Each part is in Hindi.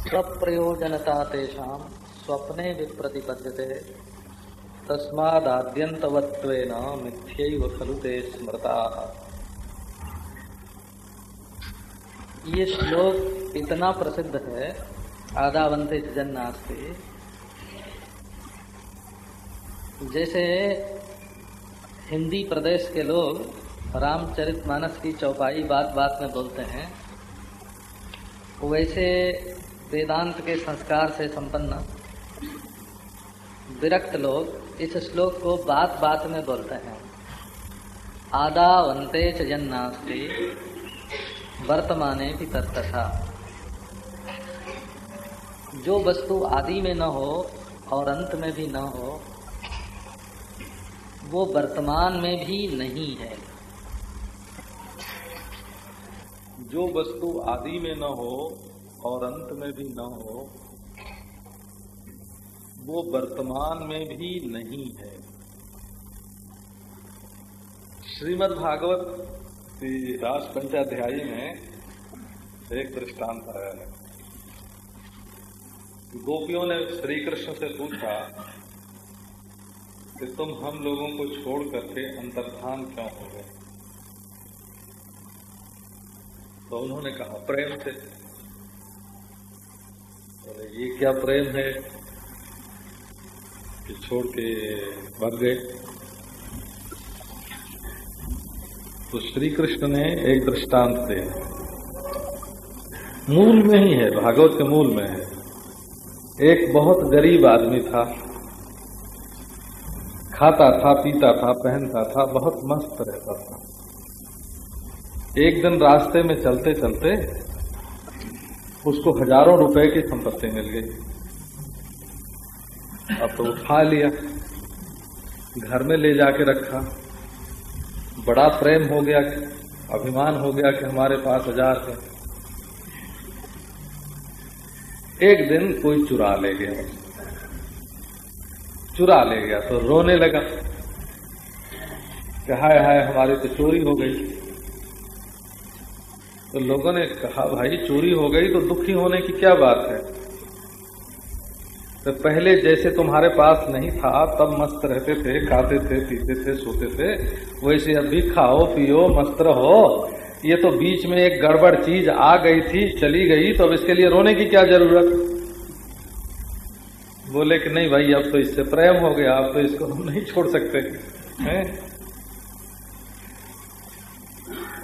स्वप्रयोजनता तेषां स्वप्ने विप्रतिपद्यते। तस्मादाद्यन्तवत्वेन मिथ्यैव खलु ते स्मृता। ये श्लोक इतना प्रसिद्ध है, आदावंते जन्नास्ते। जैसे हिंदी प्रदेश के लोग रामचरितमानस की चौपाई बात बात में बोलते हैं, वैसे वेदांत के संस्कार से संपन्न। विरक्त लोग इस श्लोक को बात बात में बोलते हैं। आदा वंते च जन्नास्ति वर्तमाने भी तत्तथा जो वस्तु आदि में न हो और अंत में भी न हो, वो वर्तमान में भी नहीं है। जो वस्तु आदि में न हो और अंत में भी न हो, वो वर्तमान में भी नहीं है। श्रीमद् भागवत की रास पंचाध्यायी में एक दृष्टांत आया है। गोपियों ने श्री कृष्ण से पूछा कि तुम हम लोगों को छोड़ करके अंतर्धान क्यों हो गए? तो उन्होंने कहा, प्रेम से। अरे ये क्या प्रेम है कि छोड़ के भाग गए? तो श्री कृष्ण ने एक दृष्टांत दे मूल में ही है, भागवत के मूल में है। एक बहुत गरीब आदमी था, खाता था, पीता था, पहनता था, बहुत मस्त रहता था। एक दिन रास्ते में चलते चलते उसको हज़ारों रुपए की संपत्ति मिल गई। अब तो उठा लिया, घर में ले जाके रखा। बड़ा प्रेम हो गया, अभिमान हो गया कि हमारे पास हज़ार है। एक दिन कोई चुरा ले गया। चुरा ले गया तो रोने लगा कि हाय हाय, हमारी तो चोरी हो गई। तो लोगों ने कहा, भाई, चोरी हो गई तो दुखी होने की क्या बात है? तो पहले जैसे तुम्हारे पास नहीं था, तब मस्त रहते थे, खाते थे, पीते थे, सोते थे, वैसे अभी खाओ, पियो, मस्त रहो। ये तो बीच में एक गड़बड़ चीज़ आ गई थी, चली गई तो अब इसके लिए रोने की क्या ज़रूरत? बोले कि नहीं भाई, अब तो इससे प्रेम हो गया, अब तो इसको हम नहीं छोड़ सकते, हैं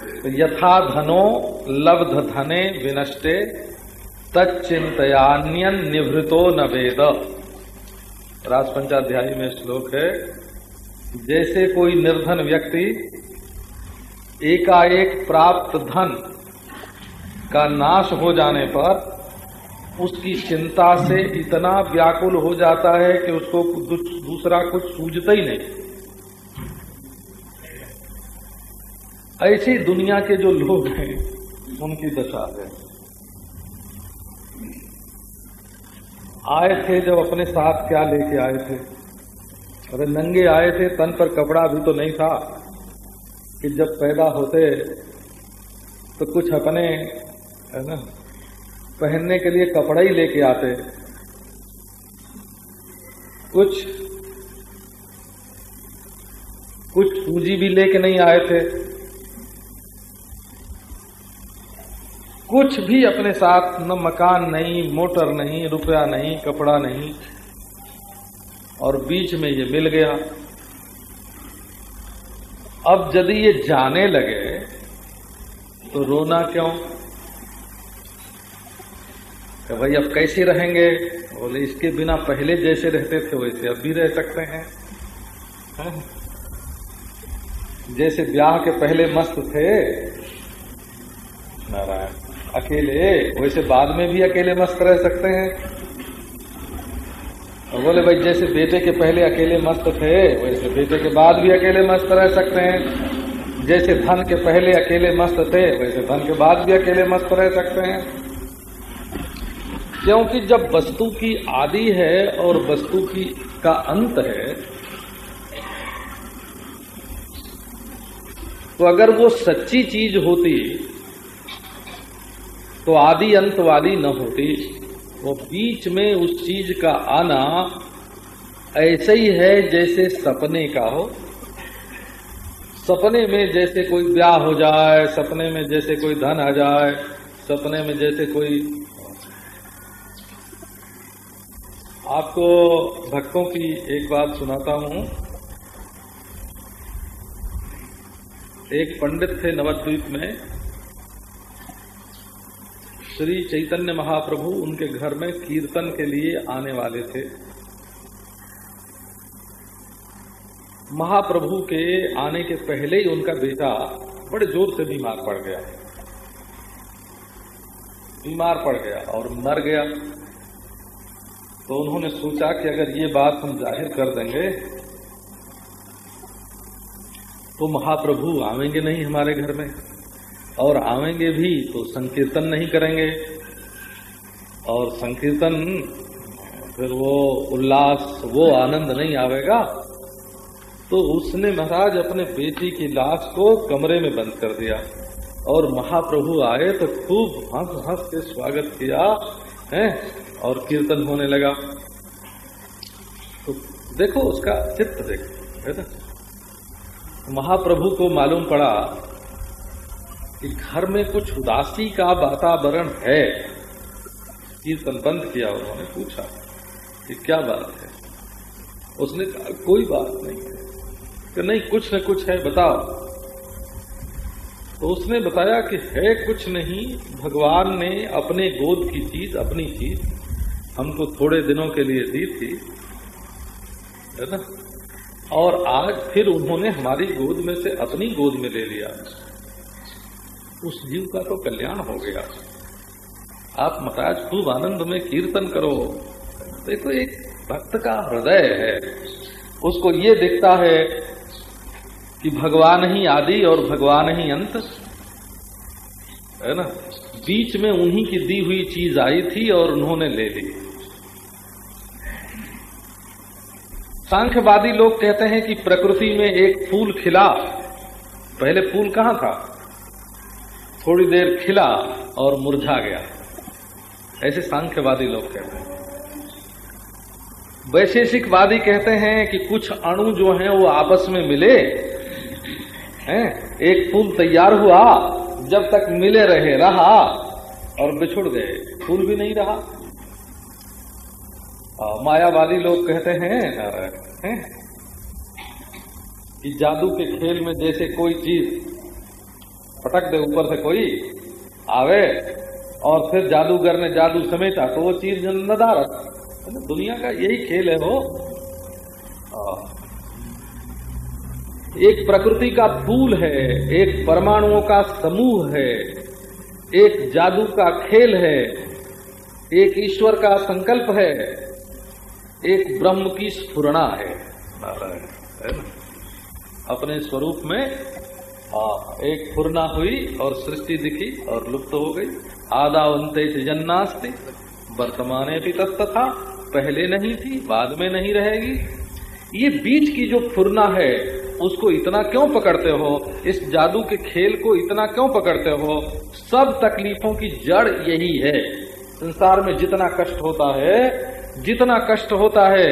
तो यथा धनो लब्ध धने विनष्टे तच्चिंतयान्यन निभृतो न वेद। राजपंचाध्यायी में श्लोक है, जैसे कोई निर्धन व्यक्ति एकाएक प्राप्त धन का नाश हो जाने पर उसकी चिंता से इतना व्याकुल हो जाता है कि उसको दूसरा कुछ सूझता ही नहीं। ऐसी दुनिया के जो लोग हैं, उनकी दशा है। आए थे जब अपने साथ क्या लेके आए थे? अरे नंगे आए थे, तन पर कपड़ा भी तो नहीं था कि जब पैदा होते तो कुछ अपने, है ना, पहनने के लिए कपड़ा ही लेके आते। कुछ कुछ पूंजी भी लेके नहीं आए थे। कुछ भी अपने साथ न मकान नहीं, मोटर नहीं, रुपया नहीं, कपड़ा नहीं, और बीच में ये मिल गया। अब यदि ये जाने लगे तो रोना क्यों? कि भाई अब कैसे रहेंगे? बोले, इसके बिना पहले जैसे रहते थे, वैसे अब भी रह सकते हैं। है? जैसे ब्याह के पहले मस्त थे, नारायण। अकेले? वैसे बाद में भी अकेले मस्त रह सकते हैं। बोले, भाई, जैसे बेटे के पहले अकेले मस्त थे, वैसे बेटे के बाद भी अकेले मस्त रह सकते हैं। जैसे धन के पहले अकेले मस्त थे, वैसे धन के बाद भी अकेले मस्त रह सकते हैं। क्योंकि जब वस्तु की आदि है और वस्तु की का अंत है तो अगर वो सच्ची चीज़ होती तो आदि अंत वाली न होती। वो बीच में उस चीज़ का आना ऐसे ही है जैसे सपने का हो। सपने में जैसे कोई ब्याह हो जाए, सपने में जैसे कोई धन आ जाए, सपने में जैसे कोई आपको भक्तों की एक बात सुनाता हूँ। एक पंडित थे नवद्वीप में। श्री चैतन्य महाप्रभु उनके घर में कीर्तन के लिए आने वाले थे। महाप्रभु के आने के पहले ही उनका बेटा बड़े ज़ोर से बीमार पड़ गया। बीमार पड़ गया और मर गया। तो उन्होंने सोचा कि अगर ये बात हम ज़ाहिर कर देंगे तो महाप्रभु आवेंगे नहीं हमारे घर में। और आवेंगे भी तो संकीर्तन नहीं करेंगे। और संकीर्तन, फिर वो उल्लास, वो आनंद नहीं आवेगा। तो उसने महाराज अपने बेटी की लाश को कमरे में बंद कर दिया। और महाप्रभु आए तो खूब हंस हंस के स्वागत किया, है, और कीर्तन होने लगा। तो देखो उसका चित्त देखो, है ना? महाप्रभु को मालूम पड़ा कि घर में कुछ उदासी का वातावरण है कीर्तन बंद किया उन्होंने पूछा कि क्या बात है? उसने कहा, कोई बात नहीं है। कि नहीं, कुछ न कुछ है, बताओ। तो उसने बताया कि है कुछ नहीं, भगवान ने अपने गोद की चीज़, अपनी चीज़, हमको थोड़े दिनों के लिए दी थी, है ना? और आज फिर उन्होंने हमारी गोद में से अपनी गोद में ले लिया। उस जीव का तो कल्याण हो गया। आप महाराज खूब आनंद में कीर्तन करो। देखो एक भक्त का हृदय है। उसको ये दिखता है कि भगवान ही आदि और भगवान ही अंत। है ना? बीच में उन्हीं की दी हुई चीज़ आई थी और उन्होंने ले ली। सांख्यवादी लोग कहते हैं कि प्रकृति में एक फूल खिला। पहले फूल कहाँ था? थोड़ी देर खिला और मुरझा गया। ऐसे सांख्यवादी लोग कहते हैं। वैशेषिकवादी कहते हैं कि कुछ अणु जो हैं वो आपस में मिले हैं? एक फूल तैयार हुआ जब तक मिले रहे रहा और बिछुड़ गए। फूल भी नहीं रहा। आ, मायावादी लोग कहते हैं, हैं? कि जादू के खेल में जैसे कोई चीज़ पटक दे ऊपर से कोई, आवे, और फिर जादूगर ने जादू समेटा तो वो चीज़ नदारत। दुनिया का यही खेल है वो। एक प्रकृति का फूल है, एक परमाणुओं का समूह है, एक जादू का खेल है, एक ईश्वर का संकल्प है, एक ब्रह्म की स्फुरना है। अपने स्वरूप में एक फुरना हुई और सृष्टि दिखी और लुप्त हो गई। आदावंते जन्नास्ति वर्तमान भी तत्था पहले नहीं थी बाद में नहीं रहेगी। ये बीच की जो फुरना है उसको इतना क्यों पकड़ते हो? इस जादू के खेल को इतना क्यों पकड़ते हो? सब तकलीफों की जड़ यही है। संसार में जितना कष्ट होता है जितना कष्ट होता है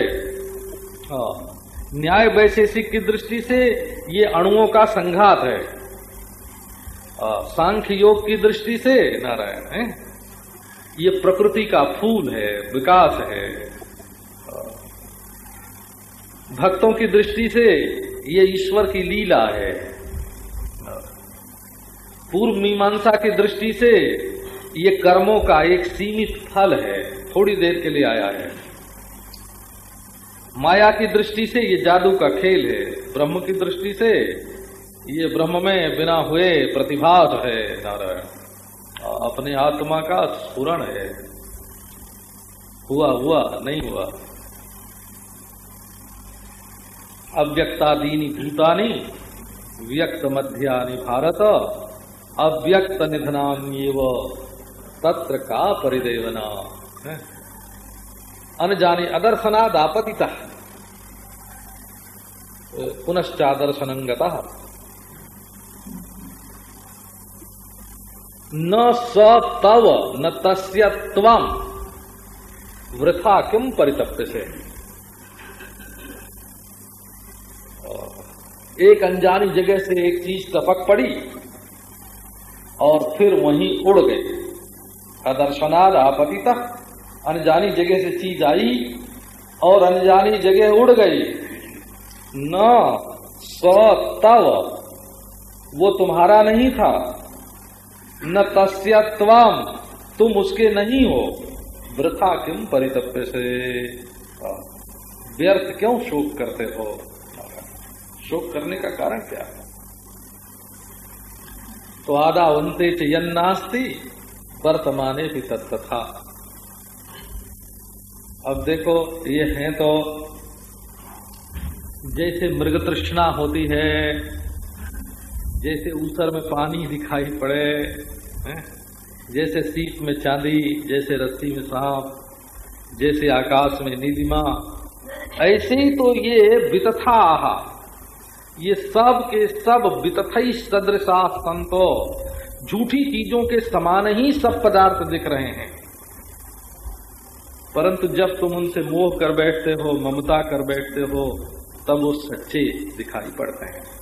हाँ, न्याय वैशेषिक की दृष्टि से ये अणुओं का संघात है। सांख्य योग की दृष्टि से नारायण है ये प्रकृति का फूल है विकास हाँ, भक्तों की दृष्टि से ये ईश्वर की लीला है। पूर्व मीमांसा की दृष्टि से ये कर्मों का एक सीमित फल है थोड़ी देर के लिए आया है। माया की दृष्टि से ये जादू का खेल है। ब्रह्म की दृष्टि से ये ब्रह्म में बिना हुए प्रतिभात है, नारायण। अपने आत्मा का स्फुरण है। हुआ हुआ, नहीं हुआ। अव्यक्तादीनी भूतानी, व्यक्त मध्यानि भारत, अव्यक्त निधनान्यव तत्र का परिदेवना अनजाने अदर्शनादापतिता पुनश्चादर्शनंगता। न स तव, न तस्य वृथा किम परितप्य से एक अनजानी जगह से एक चीज़ टपक पड़ी और फिर वहीं उड़ गई। अदर्शनाद आपति तक अनजानी जगह से चीज़ आई और अनजानी जगह उड़ गई। न स तव, वो तुम्हारा नहीं था। न तस्यत्वम तुम उसके नहीं हो। वृथा किम परितप्य से। व्यर्थ क्यों शोक करते हो? शोक करने का कारण क्या? है तो आदा वंते चन्नास्ती वर्तमाने भी तत्था अब देखो, ये हैं तो जैसे मृग तृष्णा होती है, जैसे ऊसर में पानी दिखाई पड़े? जैसे सीप में चांदी, जैसे रस्सी में सांप, जैसे आकाश में नीलिमा, ऐसे ही तो ये वितथा ये सब के सब वितथई सदृशा संतो, झूठी चीज़ों के समान ही सब पदार्थ दिख रहे हैं परंतु जब तुम उनसे मोह कर बैठते हो, ममता कर बैठते हो, तब वो सच्चे दिखाई पड़ते हैं।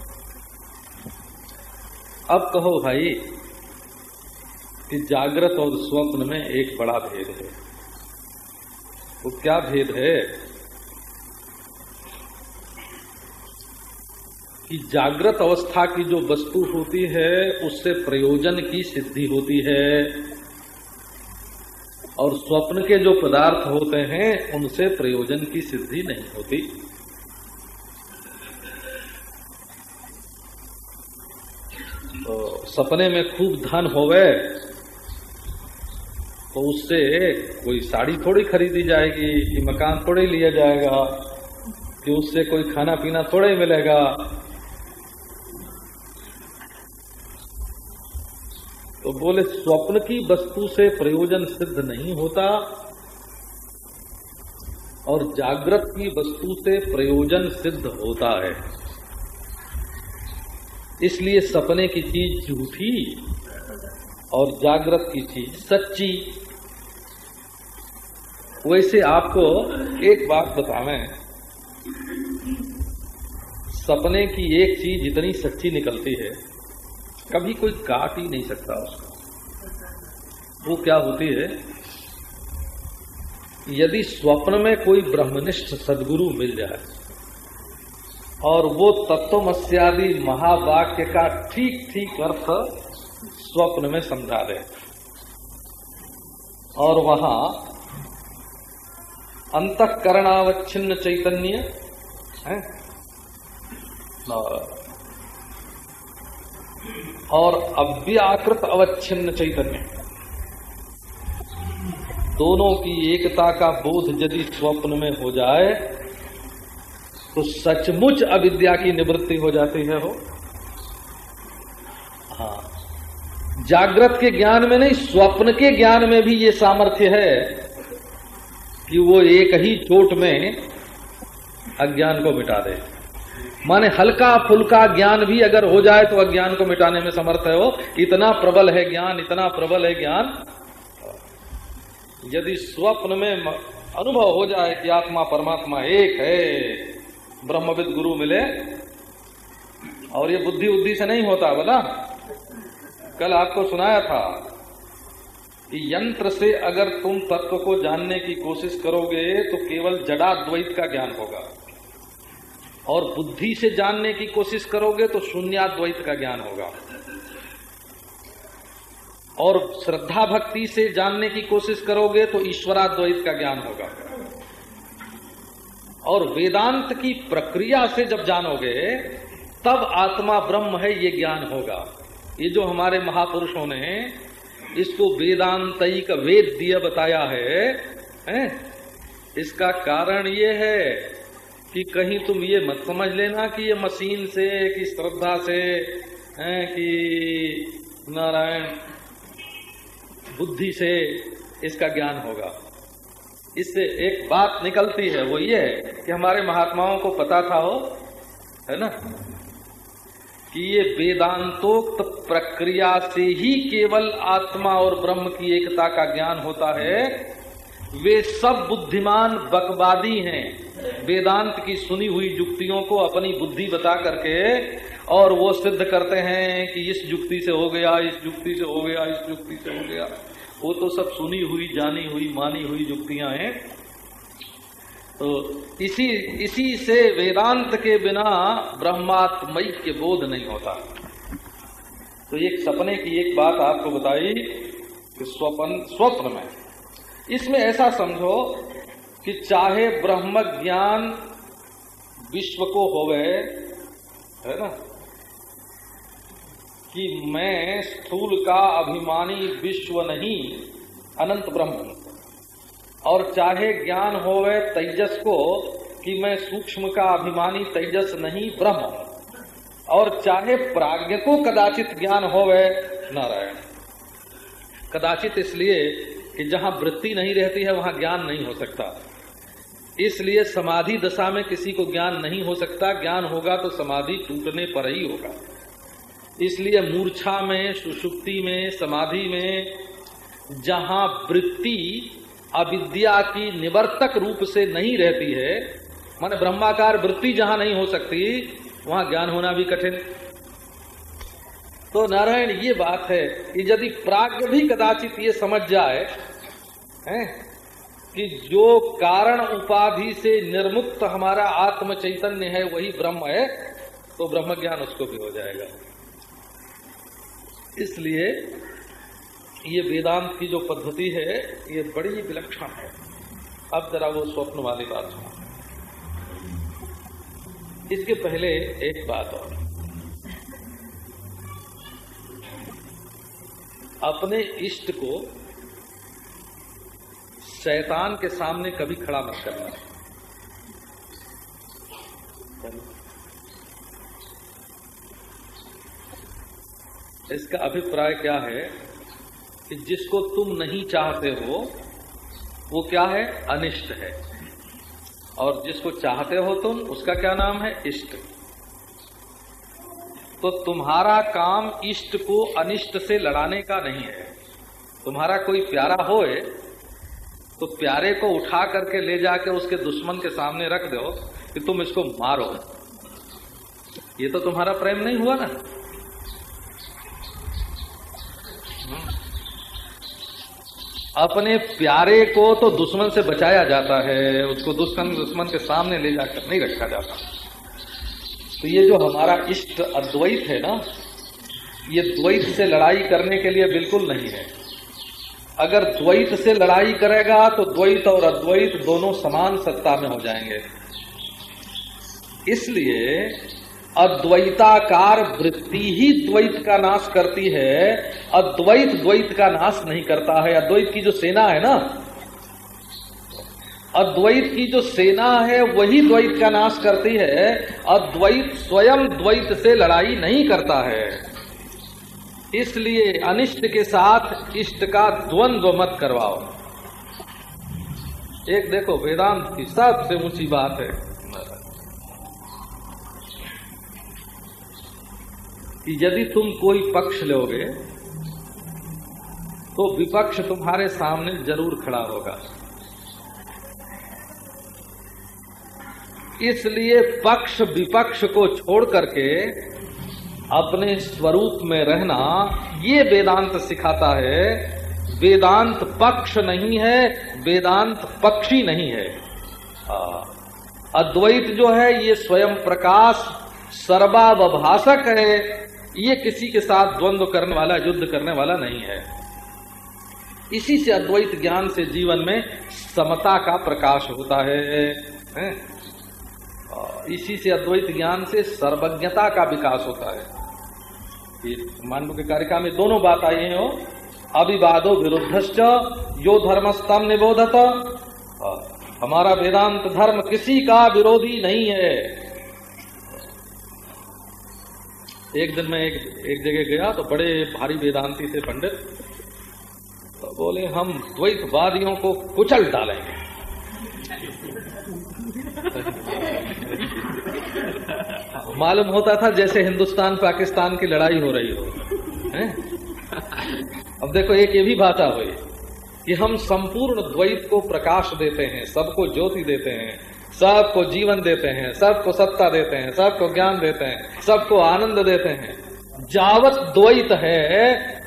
अब कहो भाई कि जागृत और स्वप्न में एक बड़ा भेद है। वो तो क्या भेद है? कि जागृत अवस्था की जो वस्तु होती है, उससे प्रयोजन की सिद्धि होती है। और स्वप्न के जो पदार्थ होते हैं, उनसे प्रयोजन की सिद्धि नहीं होती। तो सपने में खूब धन होवे तो उससे कोई साड़ी थोड़ी खरीदी जाएगी, कि मकान थोड़े लिया जाएगा, कि उससे कोई खाना पीना थोड़ा ही मिलेगा। तो बोले, स्वप्न की वस्तु से प्रयोजन सिद्ध नहीं होता और जागृत की वस्तु से प्रयोजन सिद्ध होता है। इसलिए सपने की चीज़ झूठी और जागृत की चीज़ सच्ची। वैसे आपको एक बात बतावें सपने की एक चीज़ इतनी सच्ची निकलती है कभी कोई काट ही नहीं सकता उसको। वो क्या होती है? यदि स्वप्न में कोई ब्रह्मनिष्ठ सदगुरु मिल जाए और वो तत्वमस्यादि महावाक्य का ठीक ठीक अर्थ स्वप्न में समझा दे और वहाँ अंतकरणावच्छिन्न चैतन्य, है? और अव्याकृत अवच्छिन्न चैतन्य। दोनों की एकता का बोध यदि स्वप्न में हो जाए तो सचमुच अविद्या की निवृत्ति हो जाती है हो हाँ। जागृत के ज्ञान में नहीं, स्वप्न के ज्ञान में भी ये सामर्थ्य है कि वो एक ही चोट में अज्ञान को मिटा दे। माने हल्का फुल्का ज्ञान भी अगर हो जाए तो अज्ञान को मिटाने में समर्थ है वो। इतना प्रबल है ज्ञान, इतना प्रबल है ज्ञान। यदि स्वप्न में अनुभव हो जाए कि आत्मा परमात्मा एक है, ब्रह्मविद गुरु मिले, और ये बुद्धि उद्धि से नहीं होता बोला। कल आपको सुनाया था कि यंत्र से अगर तुम तत्व को जानने की कोशिश करोगे तो केवल जड़ा द्वैत का ज्ञान होगा। और बुद्धि से जानने की कोशिश करोगे तो शून्याद्वैत का ज्ञान होगा। और श्रद्धा भक्ति से जानने की कोशिश करोगे तो ईश्वराद्वैत का ज्ञान होगा। और वेदांत की प्रक्रिया से जब जानोगे तब आत्मा ब्रह्म है ये ज्ञान होगा। ये जो हमारे महापुरुषों ने इसको वेदांतिक वेद दिया बताया है, है? इसका कारण ये है कि कहीं तुम ये मत समझ लेना कि ये मशीन से, कि श्रद्धा से, है, कि नारायण बुद्धि से इसका ज्ञान होगा। इससे एक बात निकलती है, वो ये है कि हमारे महात्माओं को पता था हो, है ना, कि ये वेदांतोक्त प्रक्रिया से ही केवल आत्मा और ब्रह्म की एकता का ज्ञान होता है। वे सब बुद्धिमान बकवादी हैं। वेदांत की सुनी हुई युक्तियों को अपनी बुद्धि बता करके और वो सिद्ध करते हैं कि इस युक्ति से हो गया, इस युक्ति से हो गया, इस युक्ति से हो गया। वो तो सब सुनी हुई, जानी हुई, मानी हुई युक्तियाँ हैं। तो इसी इसी से वेदांत के बिना ब्रह्मात्मय के बोध नहीं होता। तो एक सपने की एक बात आपको बताई कि स्वपन, स्वप्न में इसमें ऐसा समझो कि चाहे ब्रह्म ज्ञान विश्व को होवे, है ना, कि मैं स्थूल का अभिमानी विश्व नहीं, अनंत ब्रह्म और चाहे ज्ञान होवे तेजस को, कि मैं सूक्ष्म का अभिमानी तेजस नहीं, ब्रह्म और चाहे प्राज्ञ को कदाचित ज्ञान होवे, नारायण। कदाचित इसलिए कि जहाँ वृत्ति नहीं रहती है, वहाँ ज्ञान नहीं हो सकता। इसलिए समाधि दशा में किसी को ज्ञान नहीं हो सकता। ज्ञान होगा तो समाधि टूटने पर ही होगा। इसलिए मूर्छा में, सुषुप्ति में, समाधि में, जहाँ वृत्ति अविद्या की निवर्तक रूप से नहीं रहती है, माने ब्रह्माकार वृत्ति जहाँ नहीं हो सकती, वहाँ ज्ञान होना भी कठिन। तो नारायण, ये बात है कि यदि प्राग्ञ भी कदाचित ये समझ जाए है कि जो कारण उपाधि से निर्मुक्त हमारा आत्म चैतन्य है, वही ब्रह्म है तो ब्रह्म ज्ञान उसको भी हो जाएगा। इसलिए ये वेदांत की जो पद्धति है, ये बड़ी विलक्षण है। अब जरा वो स्वप्न वाली बात सुना। इसके पहले एक बात और। अपने इष्ट को शैतान के सामने कभी खड़ा मत करना। इसका अभिप्राय क्या है कि जिसको तुम नहीं चाहते हो, वो क्या है? अनिष्ट है। और जिसको चाहते हो तुम, उसका क्या नाम है? इष्ट। तो तुम्हारा काम इष्ट को अनिष्ट से लड़ाने का नहीं है। तुम्हारा कोई प्यारा होए तो प्यारे को उठा करके ले जाके उसके दुश्मन के सामने रख दो कि तुम इसको मारो। ये तो तुम्हारा प्रेम नहीं हुआ ना? अपने प्यारे को तो दुश्मन से बचाया जाता है, उसको दुश्मन दुश्मन के सामने ले जाकर नहीं रखा जाता। तो ये जो हमारा इष्ट अद्वैत है ना, ये द्वैत से लड़ाई करने के लिए बिल्कुल नहीं है। अगर द्वैत से लड़ाई करेगा तो द्वैत और अद्वैत दोनों समान सत्ता में हो जाएँगे। इसलिए अद्वैताकार वृत्ति ही द्वैत का नाश करती है, अद्वैत द्वैत का नाश नहीं करता है। अद्वैत की जो सेना है ना, अद्वैत की जो सेना है, वही द्वैत का नाश करती है। अद्वैत स्वयं द्वैत से लड़ाई नहीं करता है। इसलिए अनिष्ट के साथ इष्ट का द्वंद्व मत करवाओ। एक देखो, वेदांत की सबसे ऊँची बात है कि यदि तुम कोई पक्ष लोगे तो विपक्ष तुम्हारे सामने ज़रूर खड़ा होगा। इसलिए पक्ष विपक्ष को छोड़ करके अपने स्वरूप में रहना ये वेदांत सिखाता है। वेदांत पक्ष नहीं है वेदांत पक्षी नहीं है। अद्वैत जो है ये स्वयं प्रकाश सर्वावभाषक है। ये किसी के साथ द्वंद्व करने वाला युद्ध करने वाला नहीं है। इसी से अद्वैत ज्ञान से जीवन में समता का प्रकाश होता है, है? इसी से अद्वैत ज्ञान से सर्वज्ञता का विकास होता है। मांडव के कारिका में दोनों बात आई है अभिवादो विरुद्धश्च यो धर्मस्तम निबोधत। हमारा वेदांत धर्म किसी का विरोधी नहीं है। एक दिन मैं एक एक जगह गया तो बड़े भारी वेदांती थे पंडित तो बोले, हम द्वैतवादियों को कुचल डालेंगे। मालूम होता था जैसे हिंदुस्तान, पाकिस्तान की लड़ाई हो रही हो? अब देखो, एक ये भी भाषा हुई कि हम संपूर्ण द्वैत को प्रकाश देते हैं, सबको ज्योति देते हैं, सबको जीवन देते हैं, सबको सत्ता देते हैं, सबको ज्ञान देते हैं, सबको आनंद देते हैं। जावत द्वैत है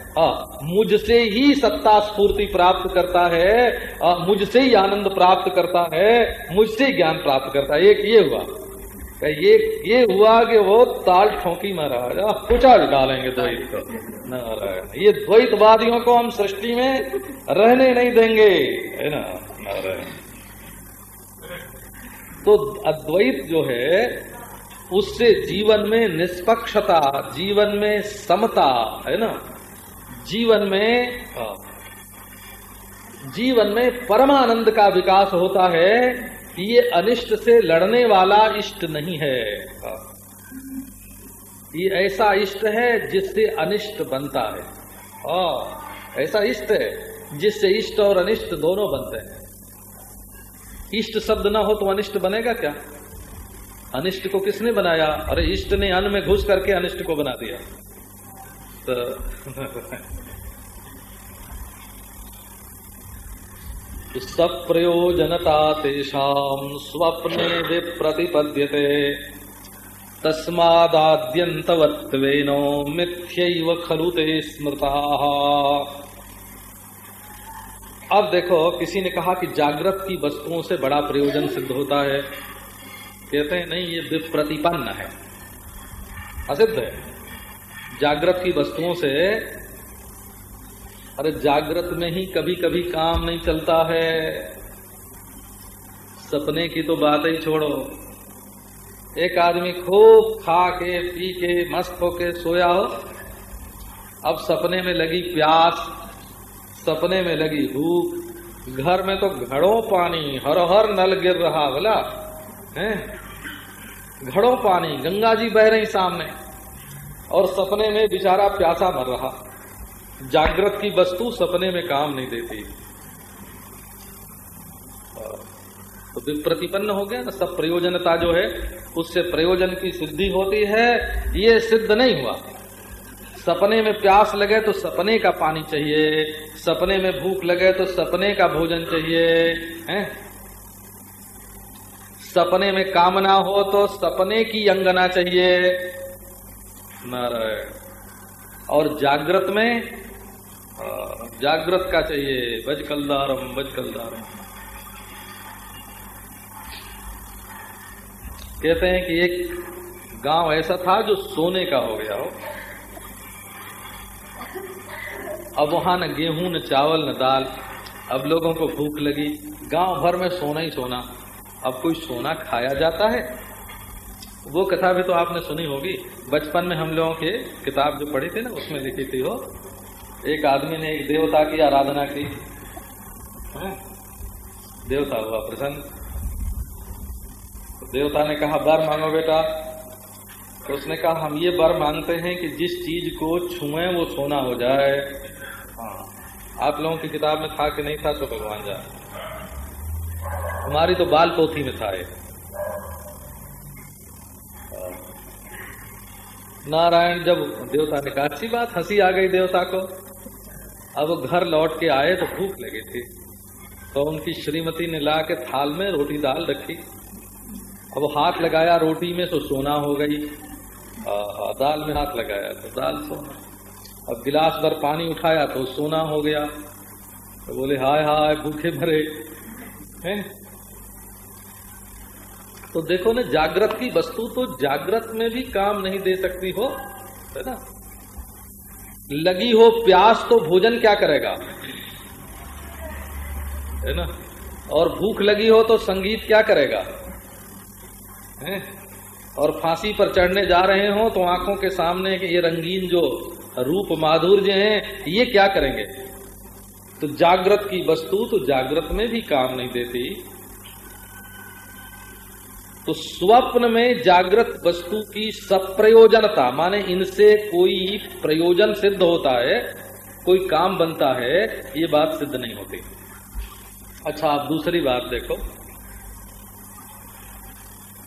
मुझसे ही सत्ता स्फूर्ति प्राप्त करता है मुझसे ही आनंद प्राप्त करता है, मुझसे ही ज्ञान प्राप्त करता है। एक ये हुआ। ये ये हुआ कि वो ताल ठोंकी महाराज कुचल डालेंगे द्वैत को। नारायण ये द्वैतवादियों को हम सृष्टि में रहने नहीं देंगे। है ना नारायण? तो अद्वैत जो है उससे जीवन में निष्पक्षता जीवन में समता है ना? जीवन में हाँ, जीवन में परमानंद का विकास होता है। ये अनिष्ट से लड़ने वाला इष्ट नहीं है। ये ऐसा इष्ट है जिससे अनिष्ट बनता है। हाँ ऐसा इष्ट है जिससे इष्ट और अनिष्ट दोनों बनते हैं। इष्ट शब्द ना हो तो अनिष्ट बनेगा क्या? अनिष्ट को किसने बनाया? अरे इष्ट ने अन्न में घुस करके अनिष्ट को बना दिया। तो सप्रयोजनता तेषाम स्वप्ने विप्रतिपद्यते। तस्मादाद्यन्तवत्वेनो मिथ्यैव खलु ते स्मृता। अब देखो, किसी ने कहा कि जागृत की वस्तुओं से बड़ा प्रयोजन सिद्ध होता है। कहते हैं, नहीं, ये विप्रतिपन्न है। असिद्ध है। जागृत की वस्तुओं से अरे जागृत में ही कभी कभी काम नहीं चलता है। सपने की तो बात ही छोड़ो। एक आदमी खूब खा के पी के मस्त होके सोया हो। अब सपने में लगी प्यास, सपने में लगी भूख। घर में तो घड़ों पानी हर हर नल गिर रहा बोला है? घड़ों पानी, गंगा जी बह रही सामने। और सपने में बेचारा प्यासा मर रहा। जागृत की वस्तु सपने में काम नहीं देती। तो विप्रतिपन्न हो गया ना, सब प्रयोजनता जो है, उससे प्रयोजन की सिद्धि होती है, ये सिद्ध नहीं हुआ। सपने में प्यास लगे तो सपने का पानी चाहिए, सपने में भूख लगे तो सपने का भोजन चाहिए, हैं? सपने में कामना हो तो सपने की अंगना चाहिए। नारायण, और जागृत में जागृत का चाहिए बज कलदारम बज कलदारम कहते हैं कि एक गाँव ऐसा था जो सोने का हो गया हो। अब वहाँ न गेहूँ, न चावल, न दाल। अब लोगों को भूख लगी। गाँव भर में सोना ही सोना। अब कोई सोना खाया जाता है? वो कथा भी तो आपने सुनी होगी। बचपन में हम लोगों के किताब जो पढ़ी थी ना, उसमें लिखी थी हो एक आदमी ने एक देवता की आराधना की? देवता हुआ प्रसन्न। तो देवता ने कहा, बर मांगो बेटा। तो उसने कहा, हम ये बर मांगते हैं कि जिस चीज़ को छुए, वो सोना हो जाए। हाँ। आप लोगों की किताब में था कि नहीं था तो भगवान जाए हमारी तो बाल पोथी में था ये। नारायण जब देवता ने कहा, अच्छी बात, हँसी आ गई देवता को। अब घर लौट के आए तो भूख लगी थी। तो उनकी श्रीमती ने ला के थाल में रोटी दाल रखी। अब हाथ लगाया रोटी में तो सोना हो गई। आ, दाल में हाथ लगाया तो दाल सोना। अब गिलास भर पानी उठाया तो सोना हो गया। तो बोले हाय हाय भूखे भरे हैं? तो देखो ना जागृत की वस्तु तो जागृत में भी काम नहीं दे सकती हो है ना? लगी हो प्यास तो भोजन क्या करेगा? है ना? और भूख लगी हो तो संगीत क्या करेगा? है? और फांसी पर चढ़ने जा रहे हो तो आँखों के सामने के ये रंगीन जो रूप माधुर्य हैं, ये क्या करेंगे? तो जागृत की वस्तु तो जागृत में भी काम नहीं देती। तो स्वप्न में जागृत वस्तु की सप्रयोजनता, माने इनसे कोई प्रयोजन सिद्ध होता है, कोई काम बनता है, ये बात सिद्ध नहीं होती। अच्छा आप दूसरी बात देखो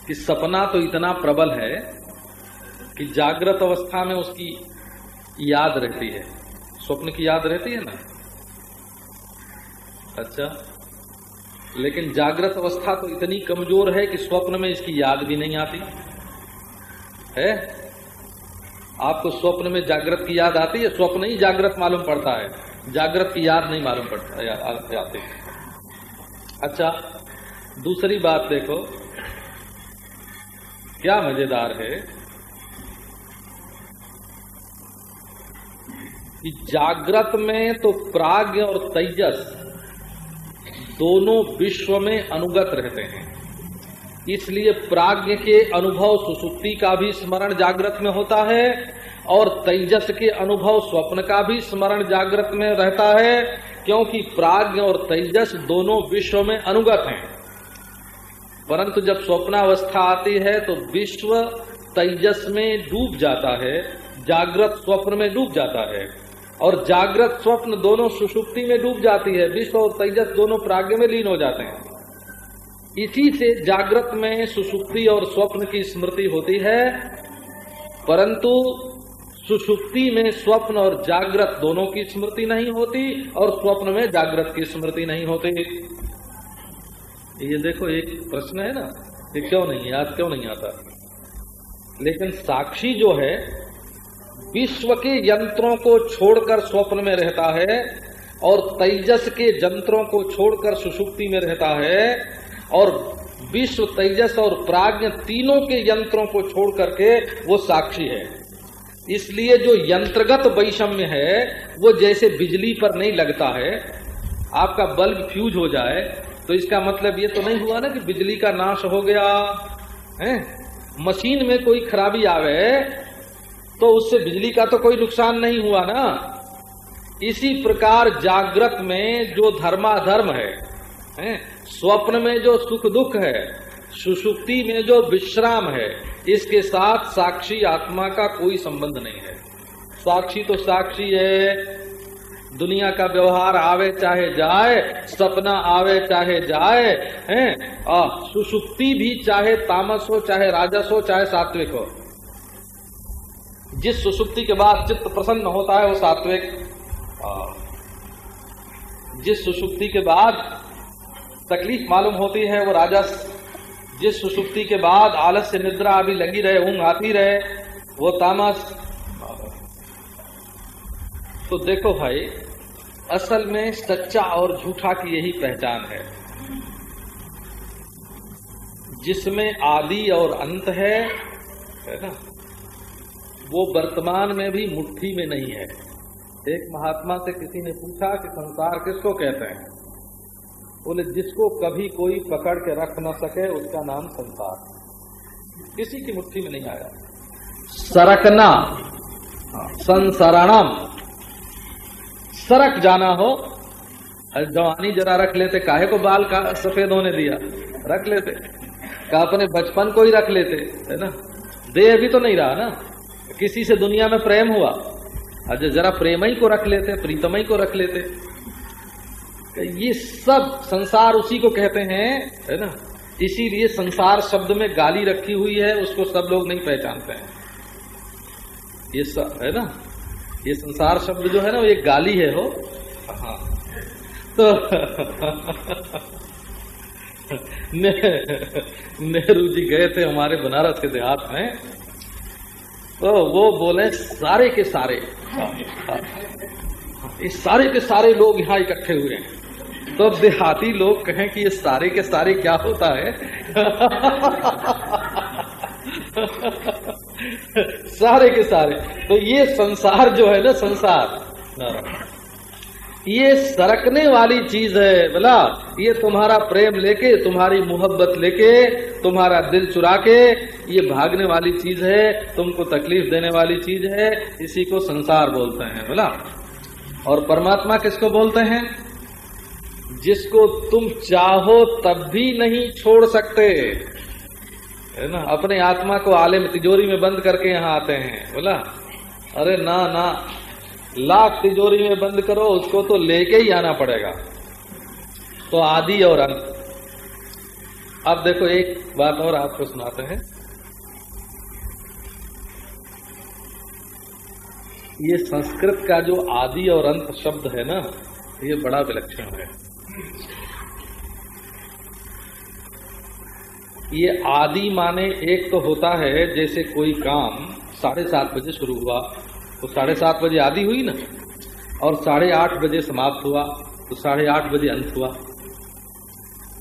कि सपना तो इतना प्रबल है कि जागृत अवस्था में उसकी याद रहती है। स्वप्न की याद रहती है ना? अच्छा। लेकिन जागृत अवस्था तो इतनी कमज़ोर है कि स्वप्न में इसकी याद भी नहीं आती। है? आपको स्वप्न में जागृत की याद आती है, स्वप्न ही जागृत मालूम पड़ता है। जागृत की याद नहीं मालूम पड़ता आती। अच्छा दूसरी बात देखो। क्या मज़ेदार है कि जागृत में तो प्राग्ञ और तेजस दोनों विश्व में अनुगत रहते हैं। इसलिए प्राज्ञ के अनुभव सुसुप्ति का भी स्मरण जागृत में होता है और तेजस के अनुभव स्वप्न का भी स्मरण जागृत में रहता है, क्योंकि प्राज्ञ और तेजस दोनों विश्व में अनुगत हैं। परंतु जब स्वप्नावस्था आती है तो विश्व तेजस में डूब जाता है, जागृत स्वप्न में डूब जाता है। और जागृत स्वप्न दोनों सुषुप्ति में डूब जाती है, विश्व और तेजस दोनों प्राग्ञ में लीन हो जाते हैं। इसी से जागृत में सुषुप्ति और स्वप्न की स्मृति होती है, परंतु सुषुप्ति में स्वप्न और जागृत दोनों की स्मृति नहीं होती और स्वप्न में जागृत की स्मृति नहीं होती। ये देखो, एक प्रश्न है ना, ये क्यों नहीं, याद क्यों नहीं आता? लेकिन साक्षी जो है विश्व के यंत्रों को छोड़कर स्वप्न में रहता है और तेजस के यंत्रों को छोड़कर सुषुप्ति में रहता है और विश्व तेजस और प्राज्ञ तीनों के यंत्रों को छोड़ करके वो साक्षी है। इसलिए जो यंत्रगत वैषम्य है, वो जैसे बिजली पर नहीं लगता है, आपका बल्ब फ्यूज हो जाए तो इसका मतलब ये तो नहीं हुआ ना कि बिजली का नाश हो गया, है? मशीन में कोई खराबी आवे तो उससे बिजली का तो कोई नुकसान नहीं हुआ ना। इसी प्रकार जागृत में जो धर्माधर्म है, है स्वप्न में जो सुख दुख है सुषुप्ति में जो विश्राम है इसके साथ साक्षी आत्मा का कोई संबंध नहीं है। साक्षी तो साक्षी है दुनिया का व्यवहार आवे चाहे जाए सपना आवे चाहे जाए हैं सुषुप्ति भी चाहे तामस हो चाहे राजस हो चाहे सात्विक हो। जिस सुसुप्ति के बाद चित्त प्रसन्न होता है, वो सात्विक। जिस सुसुप्ति के बाद तकलीफ़ मालूम होती है, वो राजस। जिस सुसुप्ति के बाद आलस्य निद्रा अभी लगी रहे ऊंग आती रहे, वो तामस। तो देखो भाई, असल में सच्चा और झूठा की यही पहचान है। जिसमें आदि और अंत है है ना? वो वर्तमान में भी मुट्ठी में नहीं है। एक महात्मा से किसी ने पूछा कि संसार किसको कहते हैं? बोले, जिसको कभी कोई पकड़ के रख न सके, उसका नाम संसार। किसी की मुट्ठी में नहीं आया। सरकना संसरणम। सरक जाना हो, जवानी जरा रख लेते, काहे को बाल का सफ़ेद होने दिया? रख लेते। का अपने बचपन को ही रख लेते, है ना? देह भी तो नहीं रहा ना। किसी से दुनिया में प्रेम हुआ? अजय जरा प्रेम ही को रख लेते, प्रीतम ही को रख लेते। ये सब संसार उसी को कहते हैं, है ना? इसीलिए संसार शब्द में गाली रखी हुई है, उसको सब लोग नहीं पहचानते हैं। ये सब, है ना? ये संसार शब्द जो है ना एक गाली है, हो? हाँ। तो नेहरू जी गए थे हमारे बनारस के देहात में। तो वो बोले सारे के सारे। इस सारे के सारे लोग यहाँ इकट्ठे हुए हैं। तो अब देहाती लोग कहें कि ये सारे के सारे क्या होता है? सारे के सारे। तो ये संसार जो है ना संसार। ये सरकने वाली चीज़ है, बोला, ये तुम्हारा प्रेम लेके, तुम्हारी मोहब्बत लेके, तुम्हारा दिल चुरा के ये भागने वाली चीज़ है, तुमको तकलीफ़ देने वाली चीज़ है, इसी को संसार बोलते हैं, बोला। और परमात्मा किसको बोलते हैं? जिसको तुम चाहो तब भी नहीं छोड़ सकते। है ना? अपने आत्मा को आले में तिजोरी में बंद करके यहाँ आते हैं, बोला। अरे ना ना लाख तिजोरी में बंद करो, उसको तो लेके ही आना पड़ेगा। तो आदि और अंत। अब देखो, एक बात और आपको सुनाते हैं। ये संस्कृत का जो आदि और अंत शब्द है ना, ये बड़ा विलक्षण है। ये आदि माने एक तो होता है, जैसे कोई काम साढ़े सात बजे शुरू हुआ तो साढ़े सात बजे आदि हुई ना? और साढ़े आठ बजे समाप्त हुआ तो साढ़े आठ बजे अंत हुआ।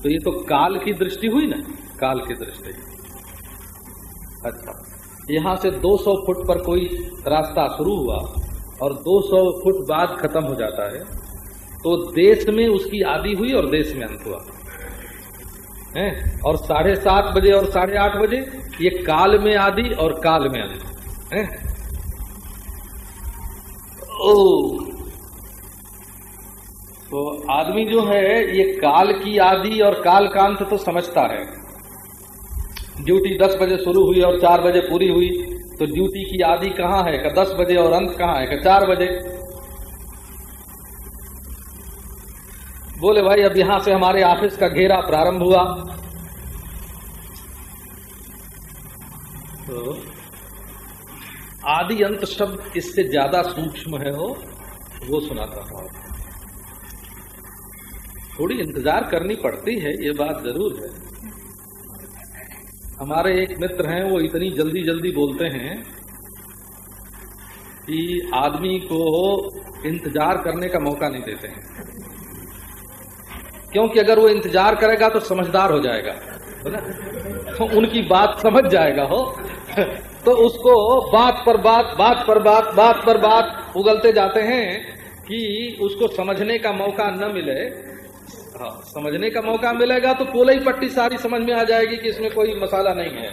तो ये तो काल की दृष्टि हुई ना? काल की दृष्टि। अच्छा यहाँ से 200 फुट पर कोई रास्ता शुरू हुआ और 200 फुट बाद खत्म हो जाता है तो देश में उसकी आदि हुई और देश में अंत हुआ। है? और साढ़े सात बजे और साढ़े आठ बजे ये काल में आदि और काल में अंत। है? ओ तो आदमी जो है, ये काल की आदि और काल कांत तो समझता है। ड्यूटी दस बजे शुरू हुई और चार बजे पूरी हुई तो ड्यूटी की आदि कहाँ है? का दस बजे और अंत कहाँ है? का चार बजे? बोले, भाई, अब यहाँ से हमारे ऑफ़िस का घेरा प्रारंभ हुआ। तो आदि अंत शब्द इससे ज़्यादा सूक्ष्म है हो वो सुनाता हूँ। थोड़ी इंतज़ार करनी पड़ती है, ये बात ज़रूर है। हमारे एक मित्र हैं, वो इतनी जल्दी जल्दी बोलते हैं कि आदमी को इंतज़ार करने का मौका नहीं देते हैं। क्योंकि अगर वो इंतज़ार करेगा तो समझदार हो जाएगा बोला तो उनकी बात समझ जाएगा हो तो उसको बात पर बात बात पर बात बात पर बात उगलते जाते हैं कि उसको समझने का मौका न मिले। हाँ समझने का मौका मिलेगा तो पोलई पट्टी सारी समझ में आ जाएगी कि इसमें कोई मसाला नहीं है?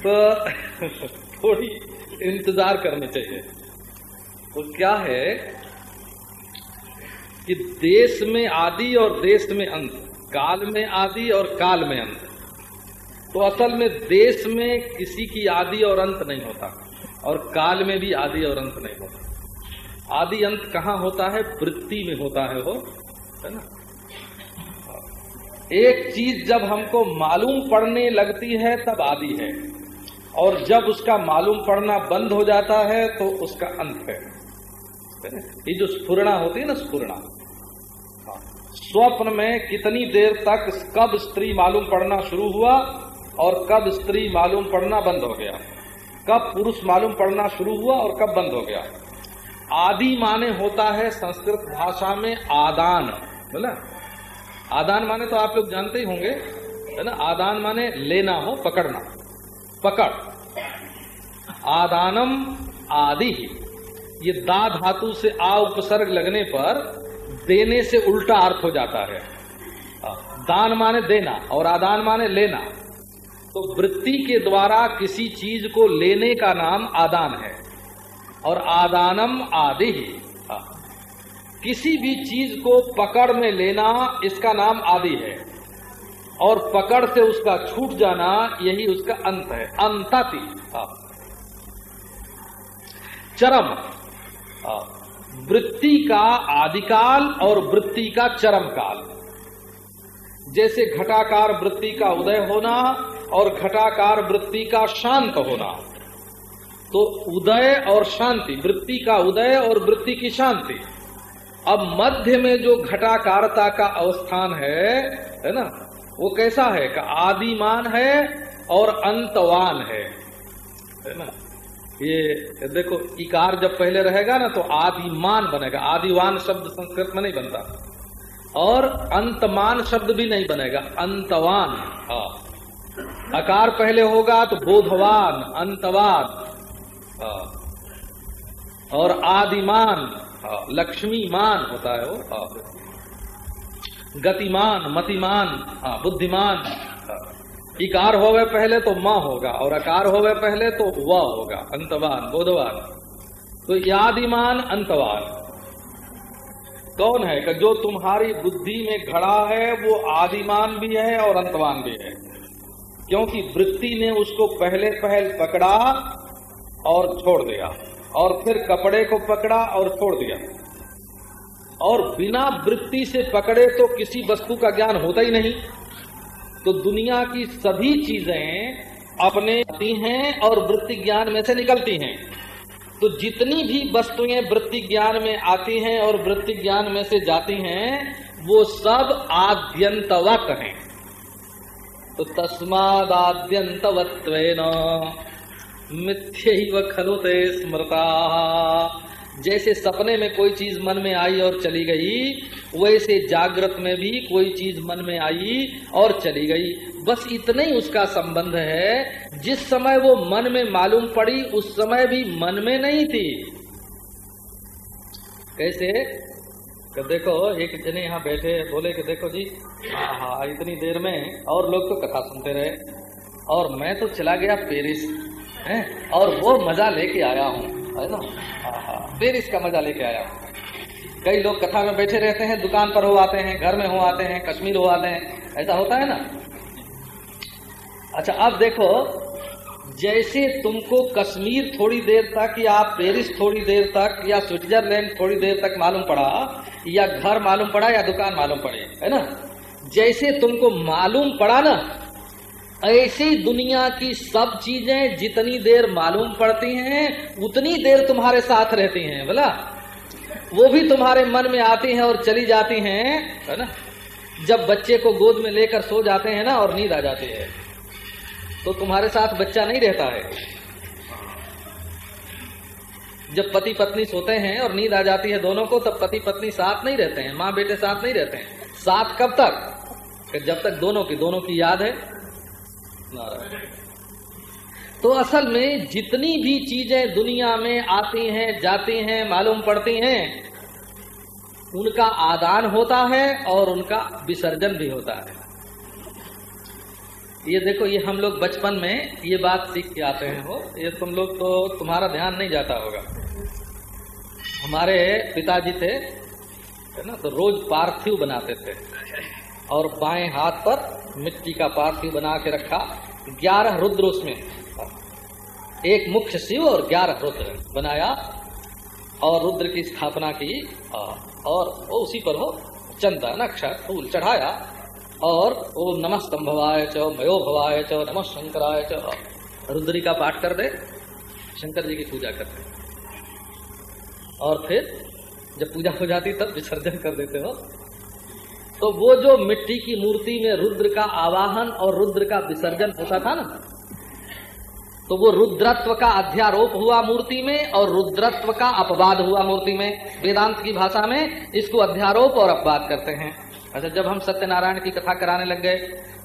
तो थोड़ी इंतज़ार करनी चाहिए। तो क्या है कि देश में आदि और देश में अंत, काल में आदि और काल में अंत। तो असल में देश में किसी की आदि और अंत नहीं होता, और काल में भी आदि और अंत नहीं होता। आदि अंत कहाँ होता है? वृत्ति में होता है वो, है ना? एक चीज़ जब हमको मालूम पड़ने लगती है, तब आदि है। और जब उसका मालूम पड़ना बंद हो जाता है तो उसका अंत है। ये जो स्फुरना होती है ना स्फुरना स्वप्न में कितनी देर तक कब स्त्री मालूम पड़ना शुरू हुआ? और कब स्त्री मालूम पड़ना बंद हो गया, कब पुरुष मालूम पड़ना शुरू हुआ और कब बंद हो गया। आदि माने होता है संस्कृत भाषा में आदान बोला आदान माने तो आप लोग जानते ही होंगे, है ना? आदान माने लेना हो, पकड़ना। पकड़। आदानम आदि ही। ये दा धातु से आ उपसर्ग लगने पर देने से उल्टा अर्थ हो जाता है। दान माने देना और आदान माने लेना। तो वृत्ति के द्वारा किसी चीज़ को लेने का नाम आदान है। और आदानम आदि किसी भी चीज़ को पकड़ में लेना इसका नाम आदि है। और पकड़ से उसका छूट जाना यही उसका अंत है। अंतति। चरम। वृत्ति का आदिकाल और वृत्ति का चरम काल। जैसे घटाकार वृत्ति का उदय होना और घटाकार वृत्ति का शांत होना। तो उदय और शांति, वृत्ति का उदय और वृत्ति की शांति। अब मध्य में जो घटाकारता का अवस्थान है है ना, वो कैसा है? का आदिमान है और अंतवान है। है ना? ये देखो, इकार जब पहले रहेगा ना तो आदिमान बनेगा। आदिवान शब्द संस्कृत में नहीं बनता। और अंतमान शब्द भी नहीं बनेगा। अंतवान हाँ। अकार पहले होगा तो बोधवान अंतवान और आदिमान लक्ष्मीमान होता है वो गतिमान, मतिमान बुद्धिमान। इकार हो गए पहले तो म होगा, और अकार हो गए पहले तो व होगा, अंतवान, बोधवान। तो यादिमान अंतवान। कौन है? कि जो तुम्हारी बुद्धि में घड़ा है, वो आदिमान भी है और अंतवान भी है। क्योंकि वृत्ति ने उसको पहले पहल पकड़ा और छोड़ दिया, और फिर कपड़े को पकड़ा और छोड़ दिया। और बिना वृत्ति से पकड़े तो किसी वस्तु का ज्ञान होता ही नहीं। तो दुनिया की सभी चीज़ें अपने आती हैं और वृत्ति ज्ञान में से निकलती हैं। तो जितनी भी वस्तुएँ वृत्ति ज्ञान में आती हैं और वृत्ति ज्ञान में से जाती हैं, वो सब आद्यंतवत हैं। तो तस्मादाद्यंतवत्व मिथ्य खलुते स्मृता। जैसे सपने में कोई चीज़ मन में आई और चली गई, वैसे जागृत में भी कोई चीज़ मन में आई और चली गई। बस इतना ही उसका संबंध है, जिस समय वो मन में मालूम पड़ी, उस समय भी मन में नहीं थी। कैसे? कि देखो, एक जने यहाँ बैठे, बोले कि देखो जी हाँ हाँ इतनी देर में और लोग तो कथा सुनते रहे। और मैं तो चला गया पेरिस, हैं, और वो मज़ा लेके आया हूँ, है ना? हाँ हाँ पेरिस का मज़ा लेके आया हूँ। कई लोग कथा में बैठे रहते हैं, दुकान पर हो आते हैं, घर में हो आते हैं, कश्मीर हो आते हैं, ऐसा होता है ना? अच्छा अब देखो जैसे तुमको कश्मीर थोड़ी देर तक या पेरिस थोड़ी देर तक या स्विट्जरलैंड थोड़ी देर तक मालूम पड़ा, या घर मालूम पड़ा, या दुकान मालूम पड़े, है ना? जैसे तुमको मालूम पड़ा ना, ऐसी दुनिया की सब चीज़ें जितनी देर मालूम पड़ती हैं, उतनी देर तुम्हारे साथ रहती हैं, बोला? वो भी तुम्हारे मन में आती हैं और चली जाती हैं, है ना? जब बच्चे को गोद में लेकर सो जाते हैं ना, और नींद आ जाती है। तो तुम्हारे साथ बच्चा नहीं रहता है। जब पति पत्नी सोते हैं और नींद आ जाती है दोनों को, तब पति पत्नी साथ नहीं रहते हैं, माँ बेटे साथ नहीं रहते हैं। साथ कब तक? जब तक दोनों की दोनों की याद है। तो असल में जितनी भी चीज़ें दुनिया में आती हैं, जाती हैं, मालूम पड़ती हैं, उनका आदान होता है और उनका विसर्जन भी होता है। ये देखो, ये हम लोग बचपन में ये बात सीख के आते हैं हो ये तुम लोग तो तुम्हारा ध्यान नहीं जाता होगा। हमारे पिताजी थे, है ना तो रोज पार्थिव बनाते थे। और बाएँ हाथ पर मिट्टी का पार्थिव बना के रखा, ग्यारह रुद्र उसमें। एक मुख्य शिव और ग्यारह रुद्र बनाया, और रुद्र की स्थापना की, और उसी पर हो चंदन अक्षर फूल चढ़ाया और ओम नमः स्तंभवाय च मयो भवाय च, नमः शंकराय च। रुद्री का पाठ कर दे, शंकर जी की पूजा करते और फिर जब पूजा हो जाती तब विसर्जन कर देते हो। तो वो जो मिट्टी की मूर्ति में रुद्र का आवाहन और रुद्र का विसर्जन होता था ना तो वो रुद्रत्व का अध्यारोप हुआ मूर्ति में और रुद्रत्व का अपवाद हुआ मूर्ति में। वेदांत की भाषा में इसको अध्यारोप और अपवाद करते हैं। अच्छा जब हम सत्यनारायण की कथा कराने लग गए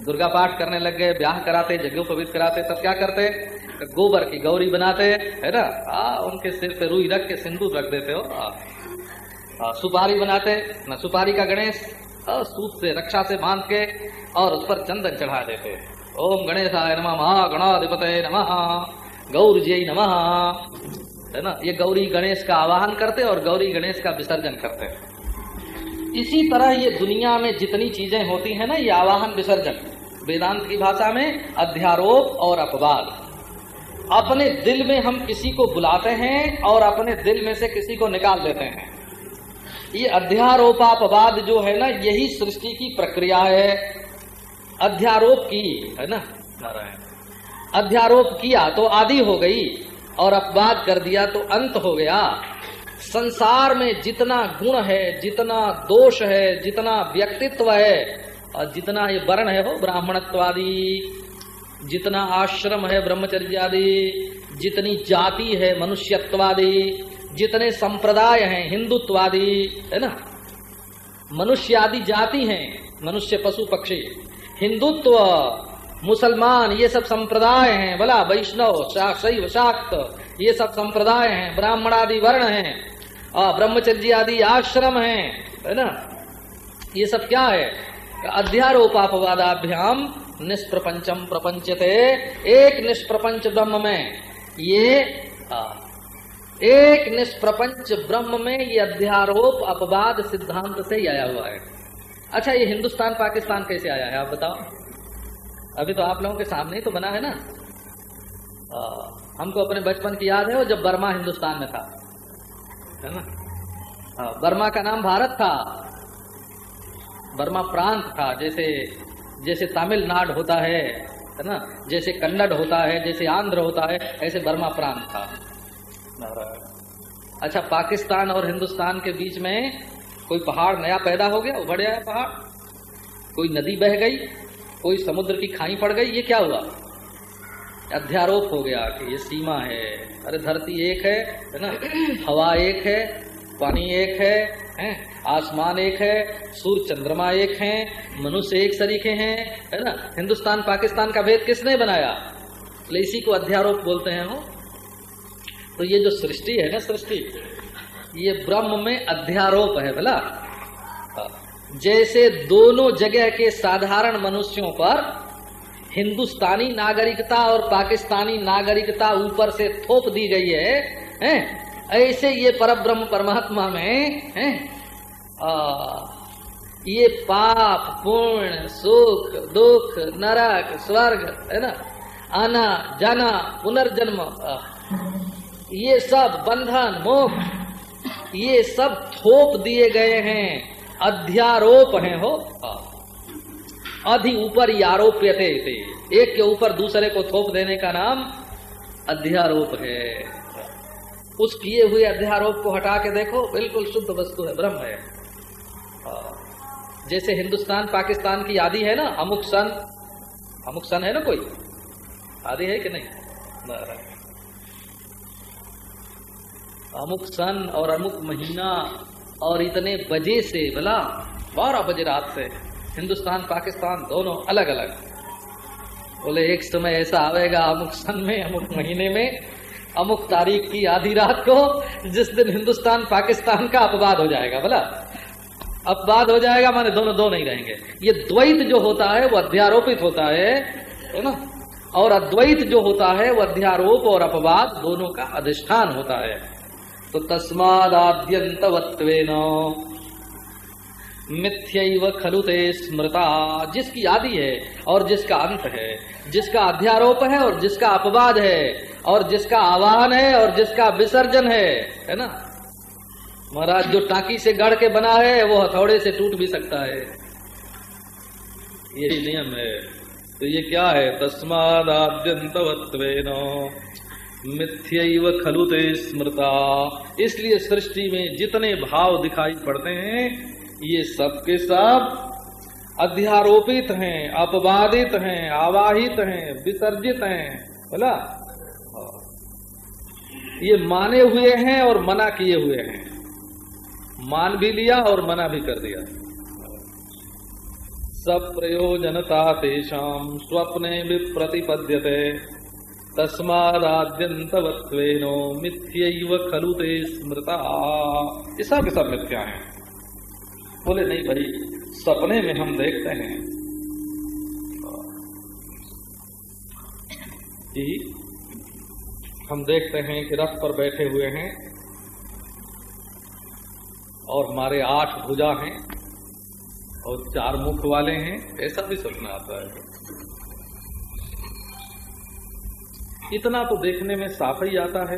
दुर्गा पाठ करने लग गए ब्याह कराते पवित्र कराते तब क्या करते? गोबर की गौरी बनाते है ना? आ, उनके सिर पे रुई रख के सिंदूर रख देते हो सुपारी बनाते न सुपारी का गणेश सूत से रक्षा से बाँध के और उस पर चंदन चढ़ा देते। ओम गणेशाय नम महागणाधिपत नम गौर जी नम। है ना? ये गौरी गणेश का आवाहन करते और गौरी गणेश का विसर्जन करते। इसी तरह ये दुनिया में जितनी चीज़ें होती हैं ना, ये आवाहन विसर्जन, वेदांत की भाषा में अध्यारोप और अपवाद। अपने दिल में हम किसी को बुलाते हैं और अपने दिल में से किसी को निकाल देते हैं। ये अध्यारोपापवाद जो है ना, यही सृष्टि की प्रक्रिया है। अध्यारोप की, है ना? अध्यारोप किया तो आदि हो गई और अपवाद कर दिया तो अंत हो गया। संसार में जितना गुण है, जितना दोष है, जितना व्यक्तित्व है, और जितना ये वर्ण है वो ब्राह्मणत्वादी, जितना आश्रम है ब्रह्मचर्य आदि जितनी जाति है मनुष्यत्वादी, जितने संप्रदाय हैं हिंदुत्वादी, है ना? मनुष्य आदि जाति हैं, मनुष्य पशु पक्षी, हिंदुत्व, मुसलमान, ये सब संप्रदाय हैं बोला वैष्णव शैव, शाक्त, ये सब संप्रदाय हैं ब्राह्मण आदि वर्ण हैं। और ब्रह्मचर्य आदि आश्रम हैं है ना? ये सब क्या है? अध्यारोपापवादाभ्याम निष्प्रपंचम प्रपंचते एक निष्प्रपंच ब्रह्म में ये आ, एक निष्प्रपंच ब्रह्म में ये अध्यारोप अपवाद सिद्धांत से ही आया हुआ है। अच्छा ये हिंदुस्तान पाकिस्तान कैसे आया है आप बताओ? अभी तो आप लोगों के सामने ही तो बना है ना? आ, हमको अपने बचपन की याद है वो जब बर्मा हिंदुस्तान में था। है ना? बर्मा का नाम भारत था। बर्मा प्रांत था जैसे जैसे तमिलनाडु होता है है ना? जैसे कन्नड़ होता है जैसे आंध्र होता है ऐसे बर्मा प्रांत था। अच्छा पाकिस्तान और हिंदुस्तान के बीच में कोई पहाड़ नया पैदा हो गया? उभर आया पहाड़। कोई नदी बह गई? कोई समुद्र की खाई पड़ गई? ये क्या हुआ? अध्यारोप हो गया कि ये सीमा है। अरे धरती एक है है ना? हवा एक है, पानी एक है, हैं? आसमान एक है, सूर्य चंद्रमा एक है, मनुष्य एक सरीखे हैं, है ना? हिंदुस्तान, पाकिस्तान का भेद किसने बनाया? इसी को अध्यारोप बोलते हैं हो तो ये जो सृष्टि है ना सृष्टि, ये ब्रह्म में अध्यारोप है बोला हाँ। जैसे दोनों जगह के साधारण मनुष्यों पर हिंदुस्तानी नागरिकता और पाकिस्तानी नागरिकता ऊपर से थोप दी गई है, हैं? ऐसे ये परब्रह्म परमात्मा में हैं? आ, ये पाप पूर्ण सुख दुख नरक स्वर्ग है ना आना जाना पुनर्जन्म ये सब बंधन मोक्ष ये सब थोप दिए गए हैं अध्यारोप हैं हो अधि ऊपर आरोप्य थे एक के ऊपर दूसरे को थोप देने का नाम अध्यारोप है। उस किए हुए अध्यारोप को हटा के देखो, बिल्कुल शुद्ध वस्तु है, ब्रह्म है। जैसे हिंदुस्तान, पाकिस्तान की आदि है ना, अमुक सन अमुक सन है ना कोई? आदि है कि नहीं? अमुक सन और अमुक महीना और इतने बजे से, भला, बारह बजे रात से हिंदुस्तान, पाकिस्तान, दोनों अलग अलग बोले, एक समय ऐसा आवेगा अमुक सन में, अमुक महीने में, अमुक तारीख की आधी रात को, जिस दिन हिंदुस्तान, पाकिस्तान का अपवाद हो जाएगा। बोला, अपवाद हो जाएगा, माने दोनों दो नहीं रहेंगे। ये द्वैत जो होता है, वो अध्यारोपित होता है है ना? और अद्वैत जो होता है, वो अध्यारोप और अपवाद दोनों का अधिष्ठान होता है। तो तस्माद तस्मादाद्यंतवत्वेन मिथ्यैव खलु ते स्मृता, जिसकी आदि है और जिसका अंत है, जिसका अध्यारोप है और जिसका अपवाद है, और जिसका आवाहन है और जिसका विसर्जन है है ना? महाराज, जो टाकी से गढ़ के बना है, वो हथौड़े से टूट भी सकता है। यही नियम है। तो ये क्या है? तस्मादाद्यंतवत्वेन मिथ्यैव खलु ते स्मृता। इसलिए सृष्टि में जितने भाव दिखाई पड़ते हैं ये सब के सब अध्यारोपित हैं, अपवादित हैं, आवाहित हैं, विसर्जित हैं, बोला? ये माने हुए हैं और मना किए हुए हैं। मान भी लिया और मना भी कर दिया। सब प्रयोजनता तेषाम स्वप्ने विप्रतिपद्यते तस्माद्यंतवत्वेनो मिथ्यैव खलु ते स्मृता। ये सब सब मिथ्या हैं। बोले नहीं भाई सपने में हम देखते हैं। कि हम देखते हैं कि रथ पर बैठे हुए हैं और हमारे आठ भुजा हैं और चार मुख वाले हैं। ऐसा भी सपना आता है। इतना तो देखने में साफ़ ही आता है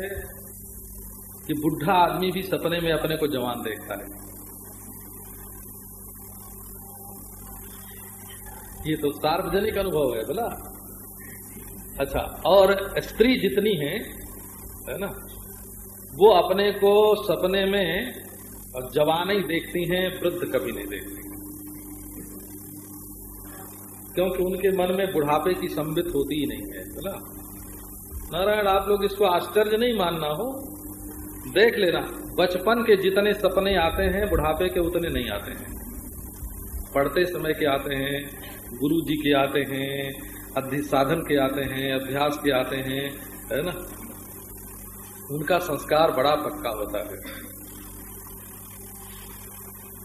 कि बुढ़ा आदमी भी सपने में अपने को जवान देखता है। ये तो सार्वजनिक अनुभव है, बोला। अच्छा और स्त्री जितनी है है ना, वो अपने को सपने में जवान ही देखती हैं, वृद्ध कभी नहीं देखती। क्योंकि उनके मन में बुढ़ापे की संबित होती ही नहीं है, बोला। नारायण, आप लोग इसको आश्चर्य नहीं मानना हो। देख लेना, बचपन के जितने सपने आते हैं, बुढ़ापे के उतने नहीं आते हैं। पढ़ते समय के आते हैं गुरु जी के आते हैं, अध्य, साधन के आते हैं, अभ्यास के आते हैं, है ना? उनका संस्कार बड़ा पक्का होता है।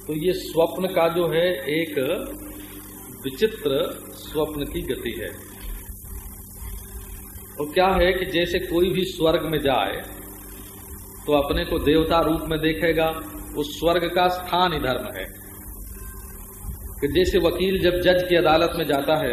तो ये स्वप्न का जो है, एक विचित्र स्वप्न की गति है। और क्या है कि जैसे कोई भी स्वर्ग में जाए तो अपने को देवता रूप में देखेगा, उस स्वर्ग का स्थान ही धर्म है। कि जैसे वकील जब जज की अदालत में जाता है